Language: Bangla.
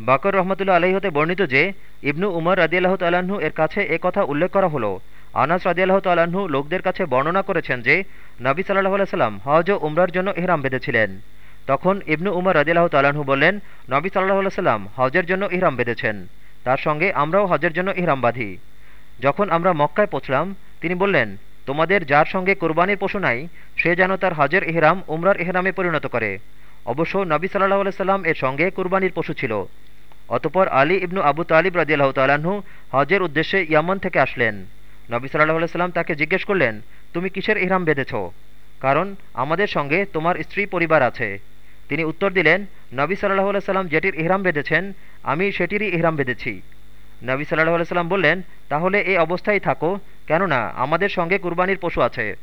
বাকর রহমতুল্লা আলহী হতে বর্ণিত যে, ইবনু উমর রাদিয়াল্লাহ তাল্লাহ্ন এর কাছে এ কথা উল্লেখ করা হলো। আনাস রাদিয়াল্লাহ তাল্লাহ্ন লোকদের কাছে বর্ণনা করেছেন যে, নবী সাল্লাহ সাল্লাম হজ ও উমরার জন্য ইহরাম বেঁধেছিলেন। তখন ইবনু উমর রাদিয়াল্লাহ তাল্লাহ্ন বললেন, নবী সাল্লাহ সাল্লাম হজের জন্য ইহরাম বেঁধেছেন। তার সঙ্গে আমরাও হজের জন্য ইহরাম বাঁধি। যখন আমরা মক্কায় পৌঁছলাম, তিনি বললেন, তোমাদের যার সঙ্গে কোরবানির পশু নাই, সে যেন তার হজের ইহরাম, উমরার ইহরামে পরিণত করে। অবশ্য নবী সাল্লাহ সাল্লাম এর সঙ্গে কুরবানির পশু ছিল। অতপর আলী ইবনু আবু তালিব রাজিয়াল্লাহ তালাহু হজের উদ্দেশ্যে ইয়ামন থেকে আসলেন। নবী সাল্লাহ সাল্লাম তাকে জিজ্ঞেস করলেন, তুমি কিসের ইহরাম বেঁধেছ? কারণ আমাদের সঙ্গে তোমার স্ত্রী পরিবার আছে। তিনি উত্তর দিলেন, নবী সাল্লাহ সাল্লাম যেটির ইহরাম বেঁধেছেন, আমি সেটিরই ইহরাম বেঁধেছি। নবী সাল্লাহ সাল্লাম বললেন, তাহলে এই অবস্থায় থাকো, কেননা আমাদের সঙ্গে কুরবানির পশু আছে।